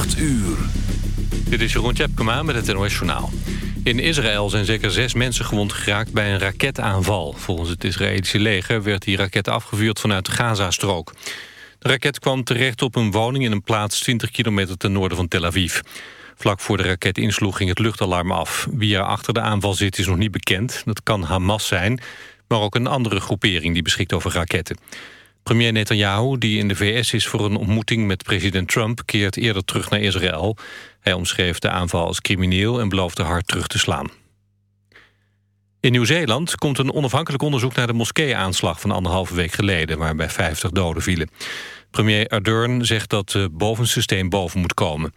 8 uur. Dit is Jeroen Tjepkema met het NOS Journaal. In Israël zijn zeker zes mensen gewond geraakt bij een raketaanval. Volgens het Israëlische leger werd die raket afgevuurd vanuit de Gazastrook. De raket kwam terecht op een woning in een plaats 20 kilometer ten noorden van Tel Aviv. Vlak voor de raket insloeg ging het luchtalarm af. Wie er achter de aanval zit is nog niet bekend. Dat kan Hamas zijn, maar ook een andere groepering die beschikt over raketten. Premier Netanyahu, die in de VS is voor een ontmoeting met president Trump... keert eerder terug naar Israël. Hij omschreef de aanval als crimineel en beloofde hard terug te slaan. In Nieuw-Zeeland komt een onafhankelijk onderzoek naar de moskee-aanslag van anderhalve week geleden, waarbij 50 doden vielen. Premier Ardern zegt dat het bovensysteem boven moet komen.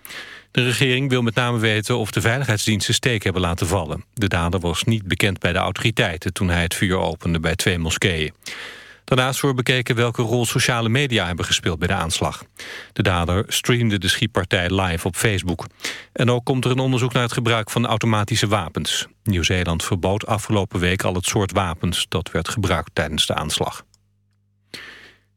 De regering wil met name weten of de veiligheidsdiensten steek hebben laten vallen. De dader was niet bekend bij de autoriteiten toen hij het vuur opende bij twee moskeeën. Daarnaast wordt bekeken welke rol sociale media hebben gespeeld bij de aanslag. De dader streamde de schietpartij live op Facebook. En ook komt er een onderzoek naar het gebruik van automatische wapens. Nieuw-Zeeland verbood afgelopen week al het soort wapens dat werd gebruikt tijdens de aanslag.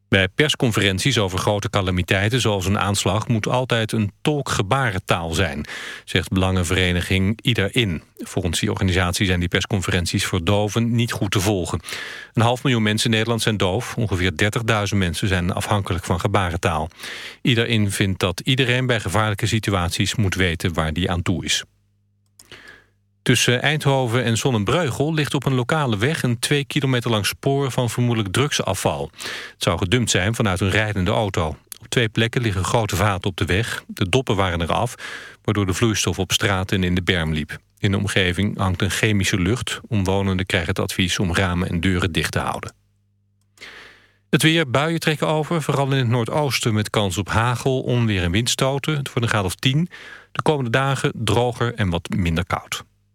Bij persconferenties over grote calamiteiten zoals een aanslag... moet altijd een tolkgebarentaal zijn, zegt belangenvereniging Iederin. Volgens die organisatie zijn die persconferenties voor doven niet goed te volgen. Een half miljoen mensen in Nederland zijn doof. Ongeveer 30.000 mensen zijn afhankelijk van gebarentaal. Iederin vindt dat iedereen bij gevaarlijke situaties moet weten waar die aan toe is. Tussen Eindhoven en Zonnebreugel ligt op een lokale weg... een twee kilometer lang spoor van vermoedelijk drugsafval. Het zou gedumpt zijn vanuit een rijdende auto. Op twee plekken liggen grote vaten op de weg. De doppen waren eraf, waardoor de vloeistof op straat en in de berm liep. In de omgeving hangt een chemische lucht. Omwonenden krijgen het advies om ramen en deuren dicht te houden. Het weer, buien trekken over, vooral in het noordoosten... met kans op hagel, onweer en windstoten. Het wordt een graad of 10. De komende dagen droger en wat minder koud.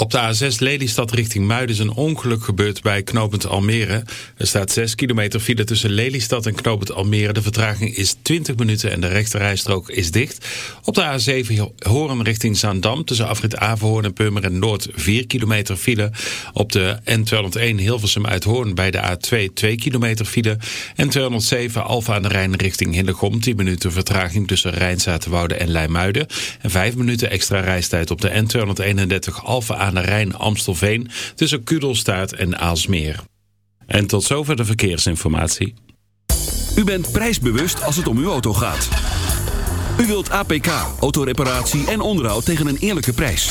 Op de A6 Lelystad richting Muiden is een ongeluk gebeurd bij knooppunt Almere. Er staat 6 kilometer file tussen Lelystad en knooppunt Almere. De vertraging is 20 minuten en de rechterrijstrook is dicht. Op de A7 Horen richting Zaandam tussen afrit Averhoorn en Purmeren Noord 4 kilometer file. Op de N201 Hilversum uit Hoorn bij de A2 2 kilometer file. N207 Alfa aan de Rijn richting Hillegom 10 minuten vertraging tussen Rijnzaterwoude en Leimuiden. En 5 minuten extra reistijd op de N231 Alfa aan de Rijn Amstelveen tussen Kudelstaart en Aalsmeer. En tot zover de verkeersinformatie. U bent prijsbewust als het om uw auto gaat. U wilt APK, autoreparatie en onderhoud tegen een eerlijke prijs.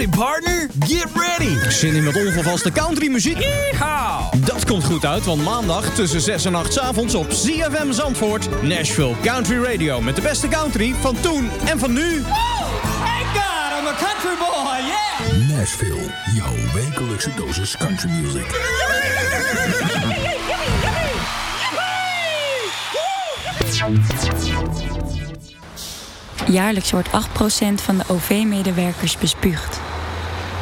Howdy partner, get ready. Zin in met onvervaste country muziek? Yeehaw. Dat komt goed uit, want maandag tussen 6 en 8 avonds op CFM Zandvoort... Nashville Country Radio met de beste country van toen en van nu. Woo! Thank God, I'm a country boy, yeah! Nashville, jouw wekelijkse dosis country music. Jaarlijks wordt 8% van de OV-medewerkers bespuugd.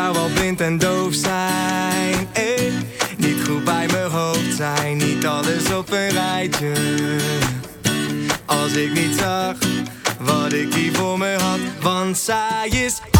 Zou wel blind en doof zijn. Eh. Niet goed bij mijn hoofd zijn. Niet alles op een rijtje. Als ik niet zag wat ik hier voor me had. Want zij is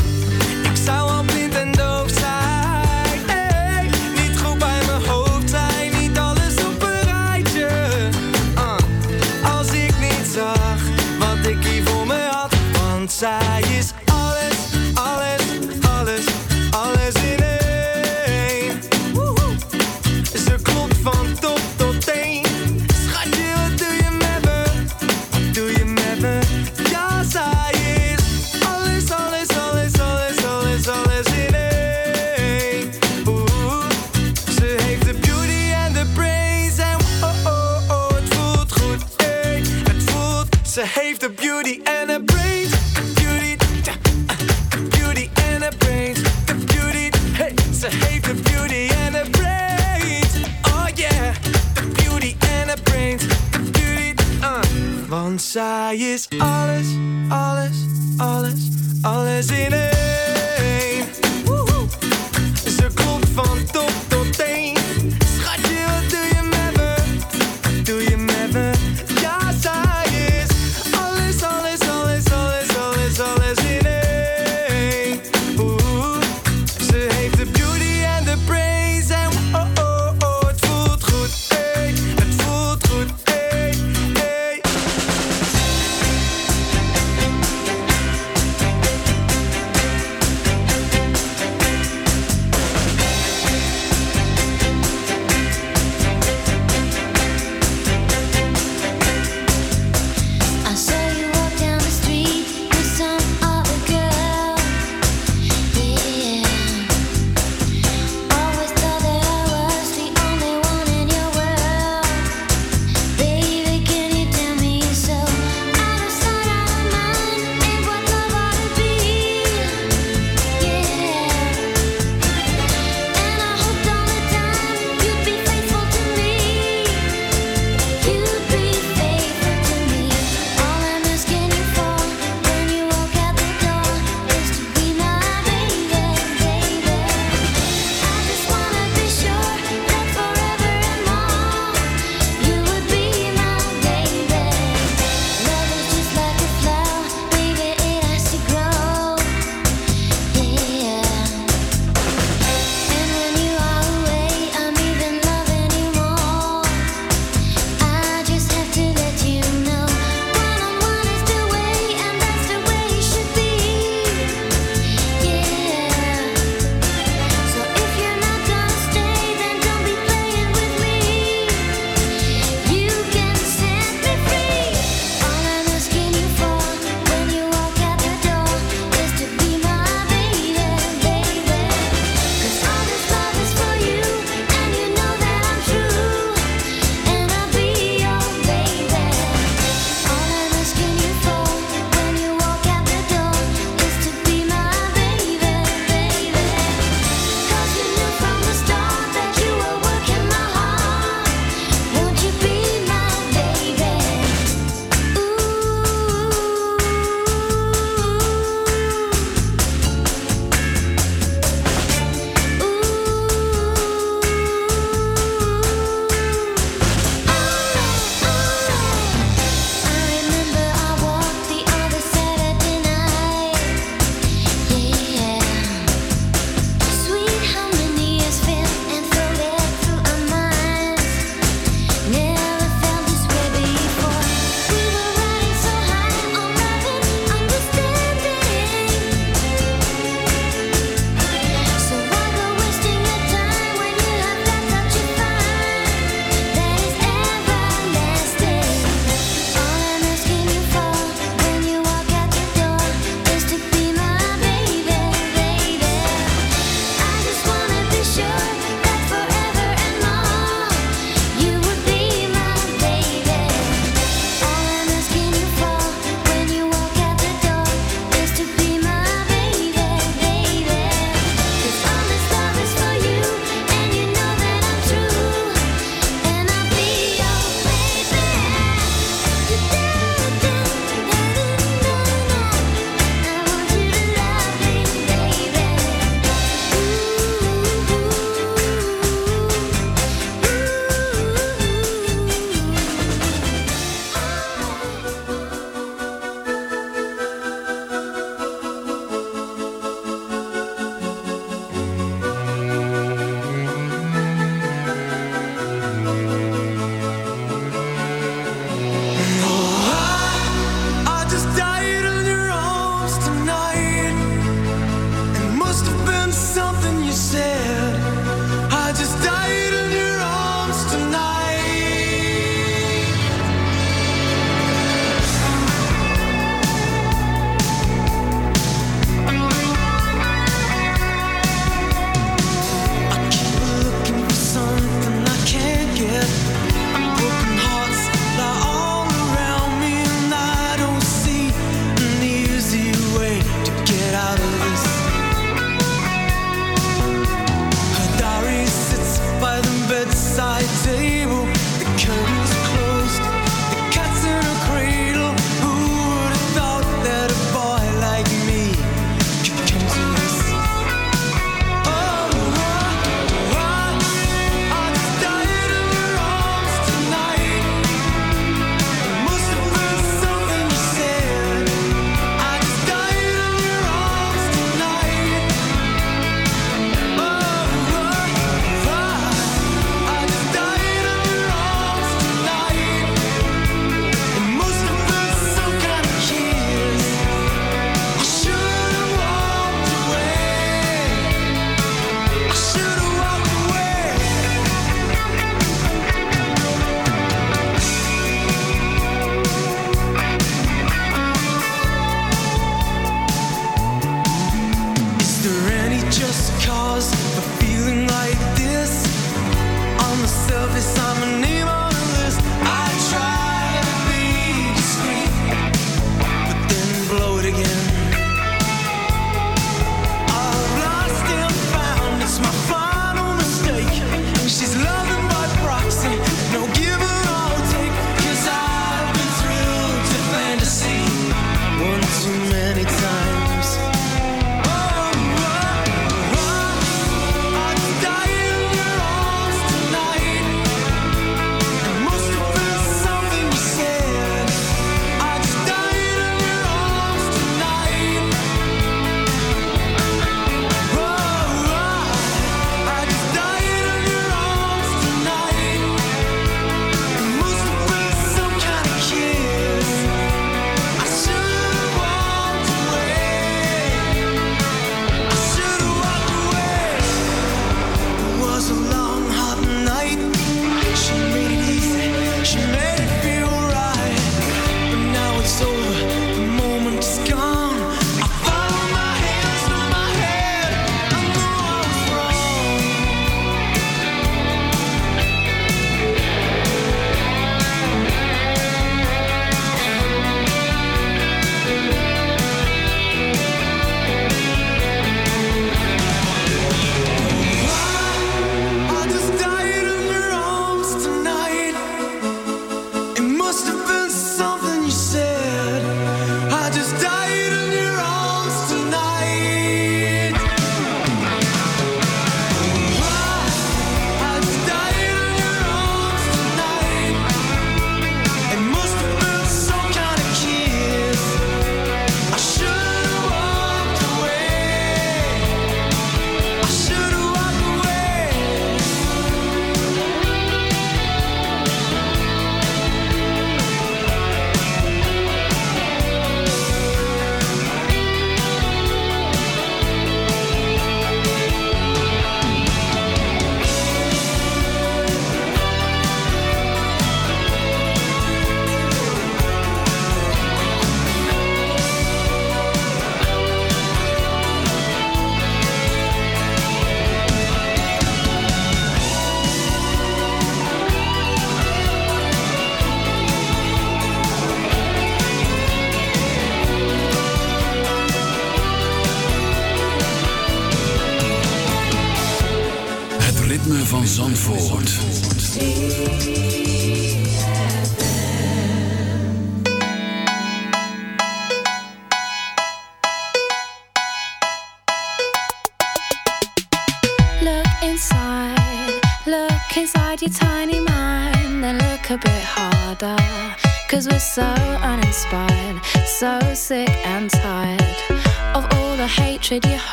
Want zij is alles, alles, alles, alles in één.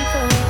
evil.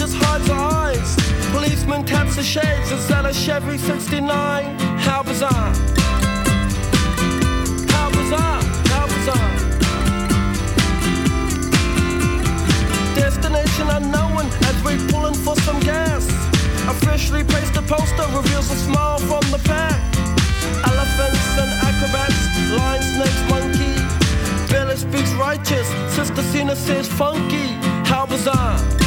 just hides her eyes. Policeman taps the shades and sells a Chevy 69. How bizarre! How bizarre! How bizarre! Destination unknown as we're pulling for some gas. Officially placed a poster reveals a smile from the pack. Elephants and acrobats, lion, snakes, monkey. Billy speaks righteous, Sister Cena says funky. How bizarre!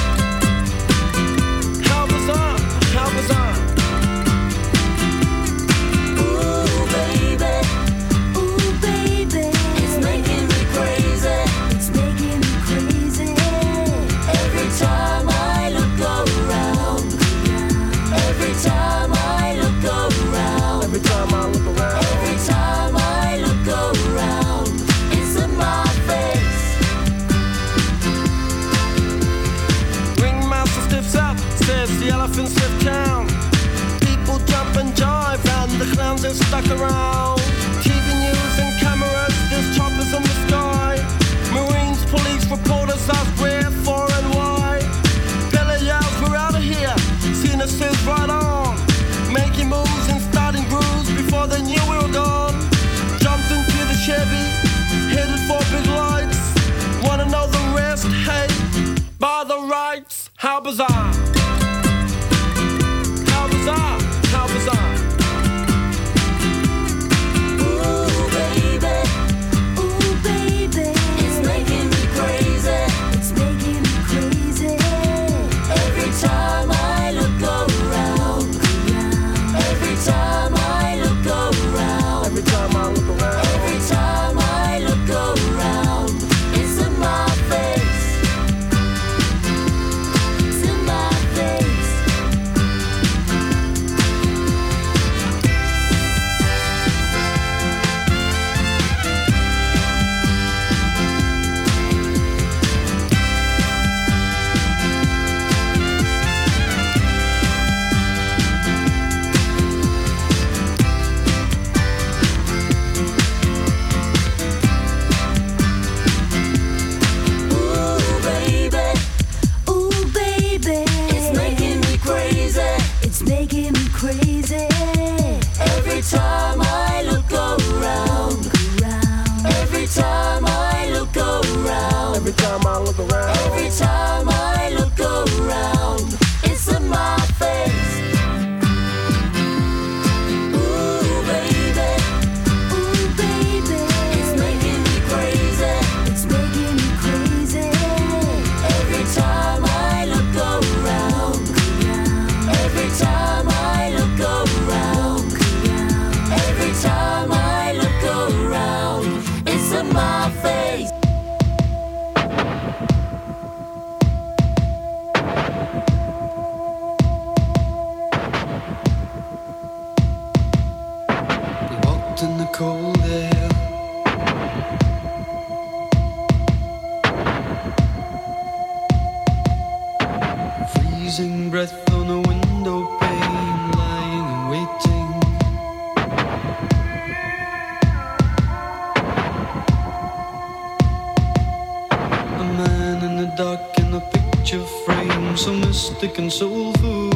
I'm so mystic and soulful.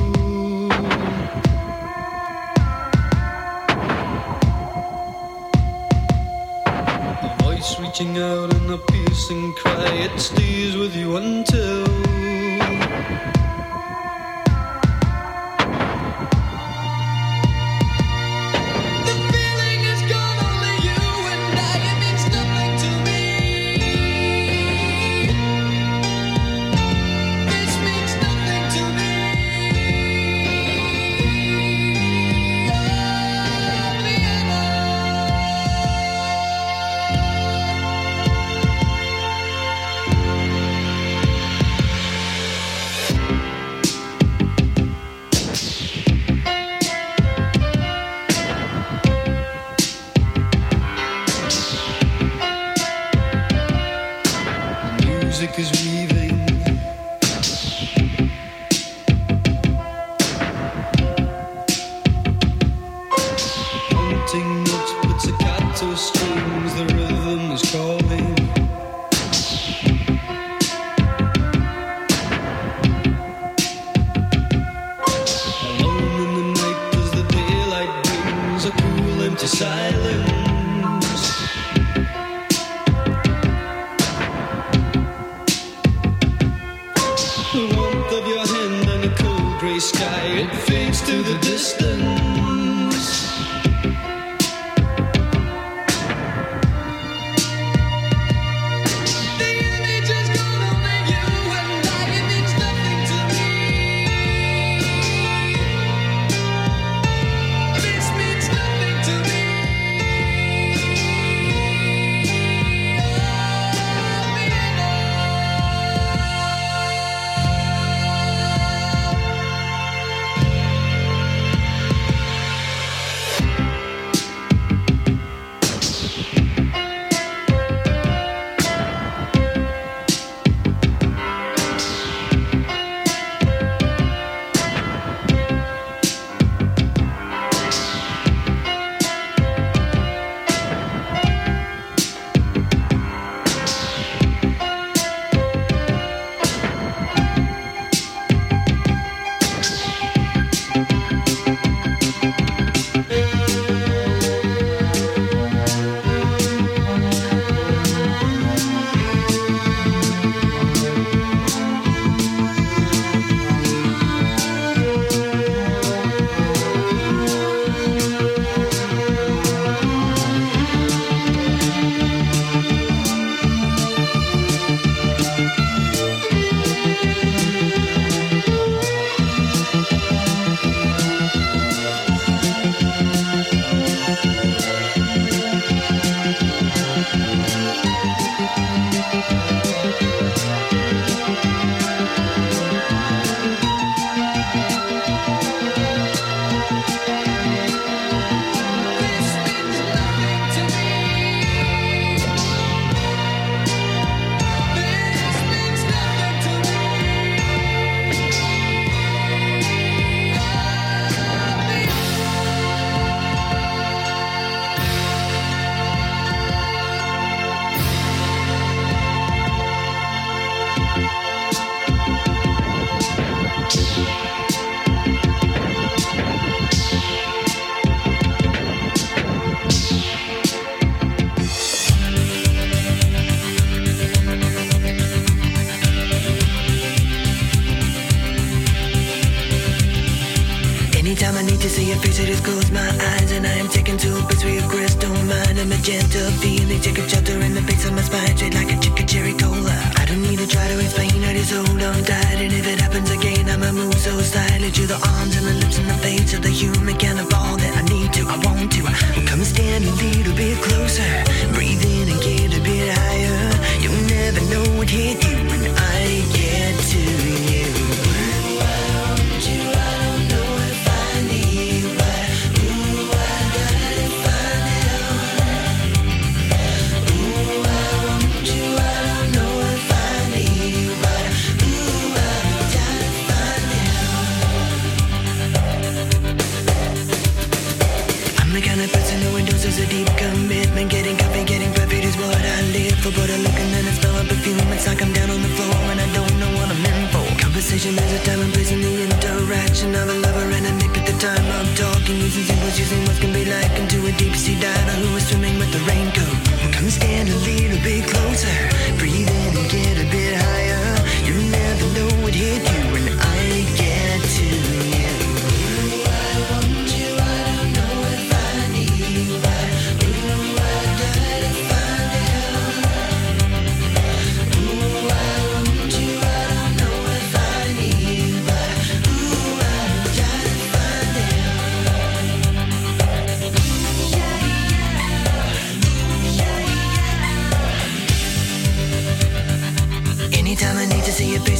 A voice reaching out in a piercing cry, it stays with you until.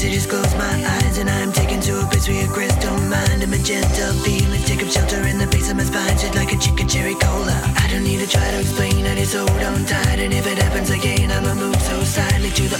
to just close my eyes and I'm taken to a place where a crystal mind and magenta feeling, take up shelter in the base of my spine Shit like a chicken cherry cola. I don't need to try to explain, I just hold on tight And if it happens again, I'ma move so silently to the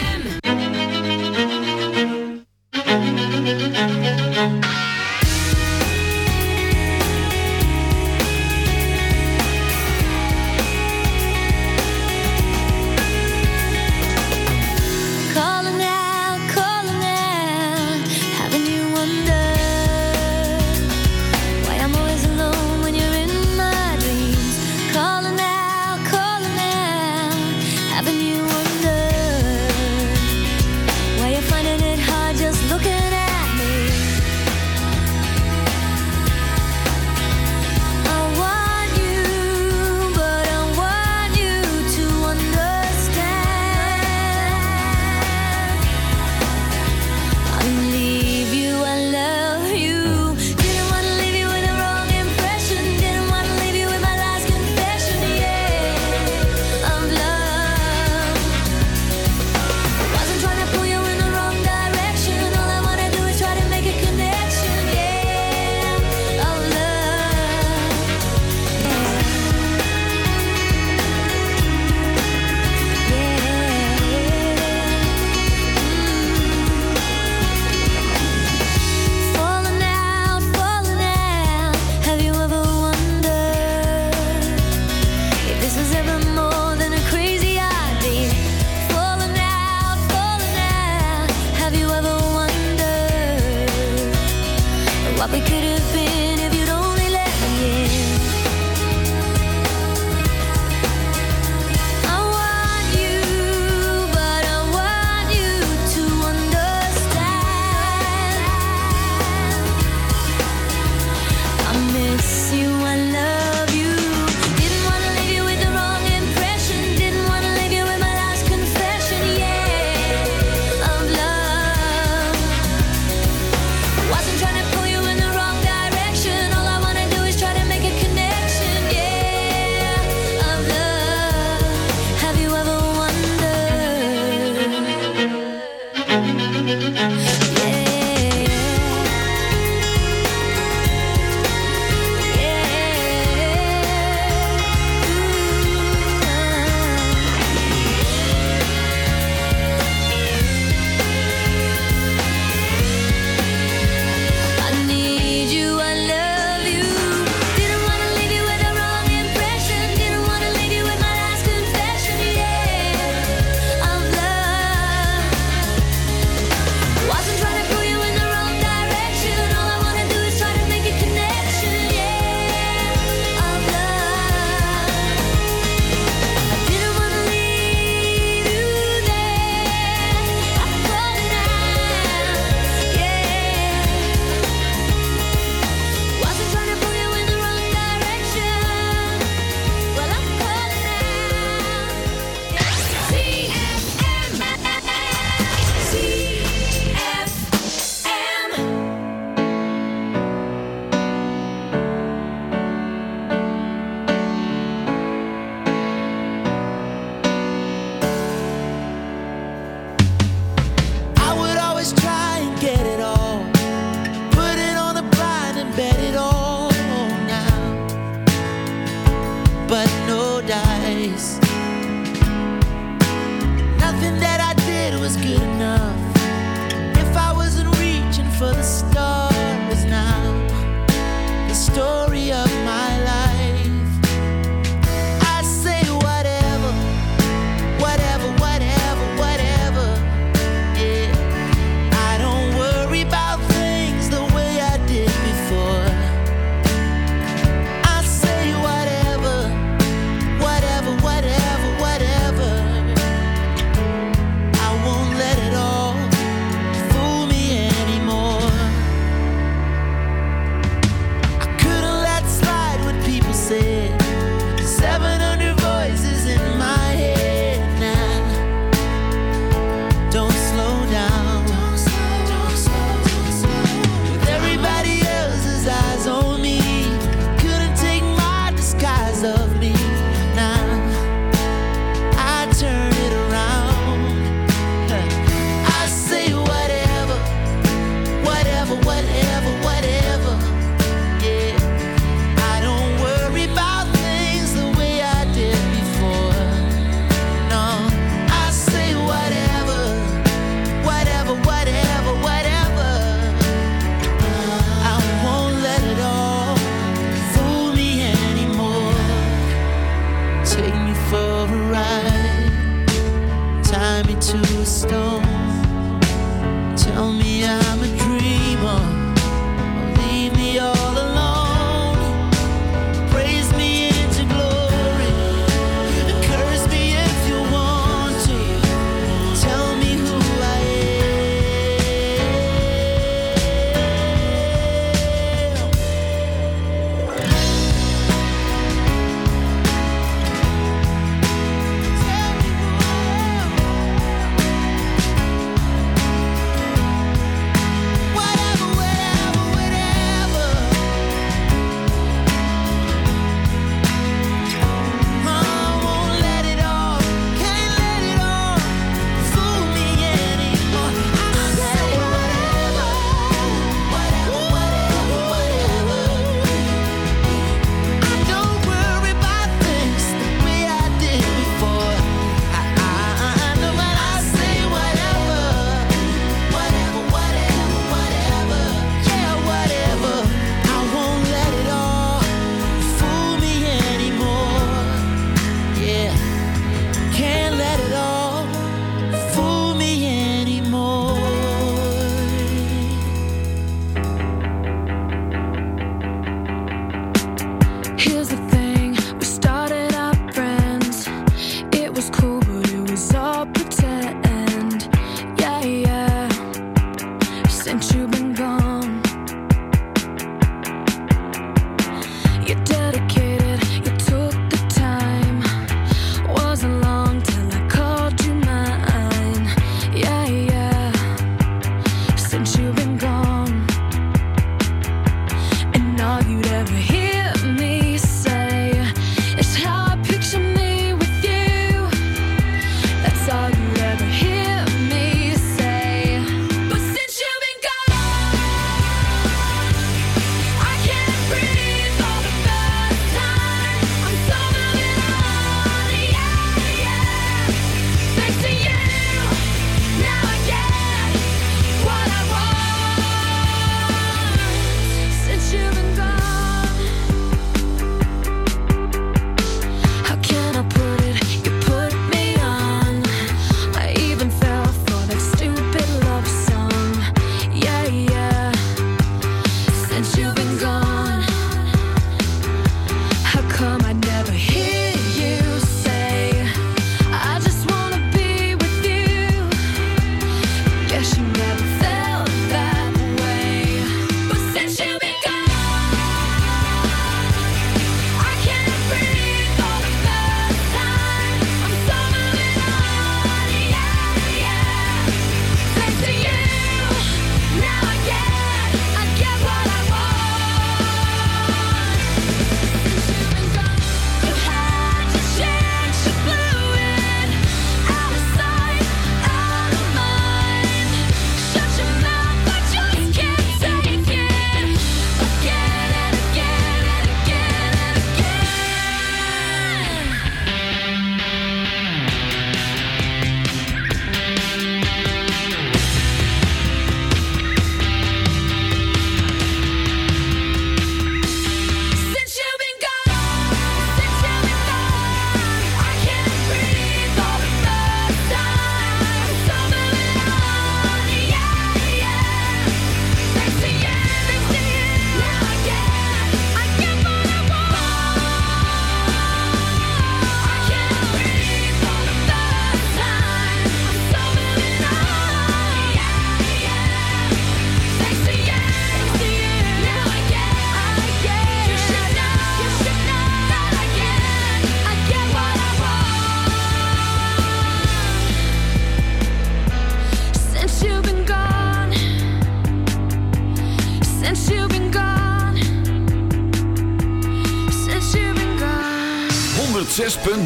but no dice. Nothing that I did was good enough. If I wasn't reaching for the stars now, the story.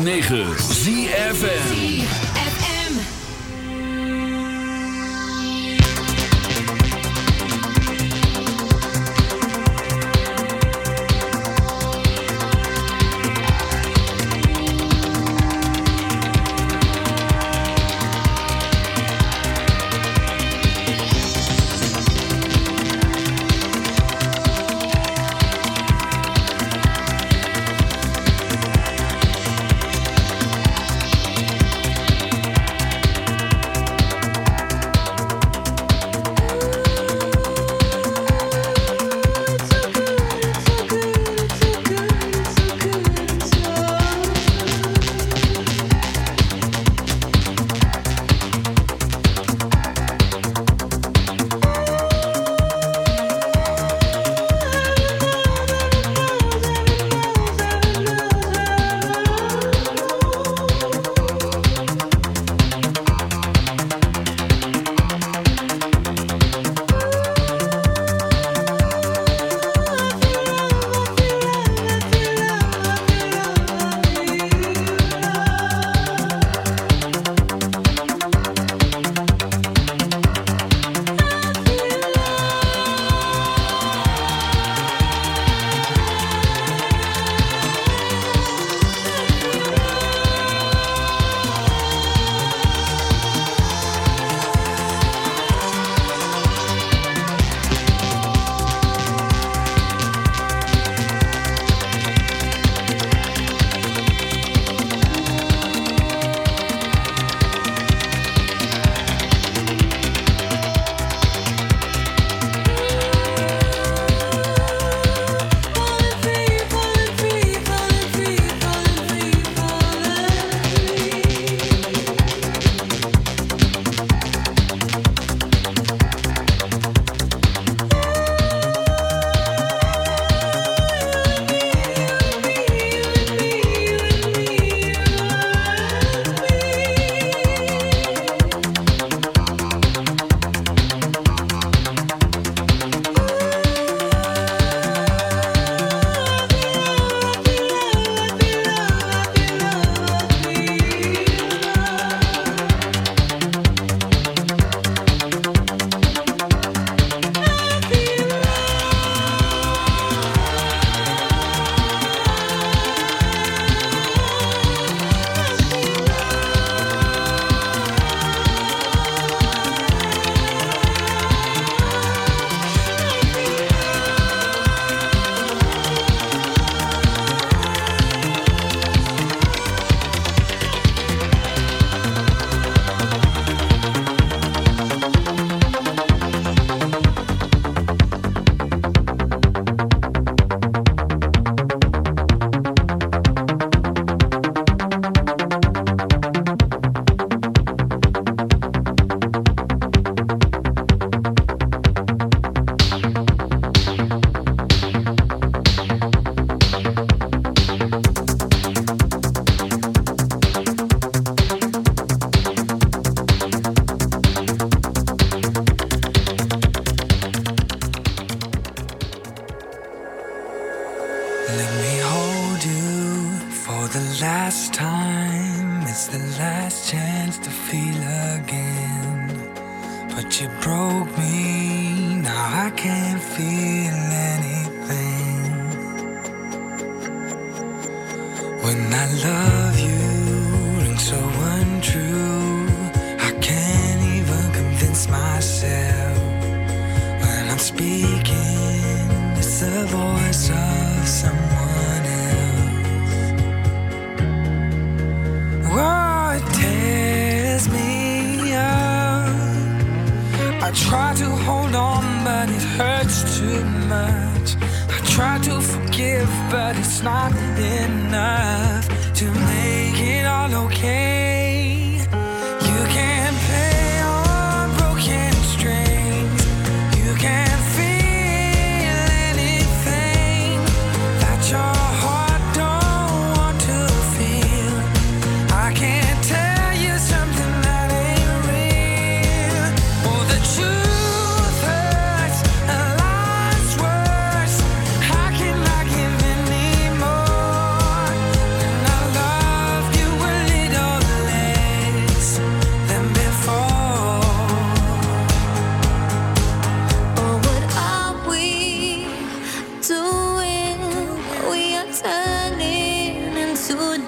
106.9 ZFM.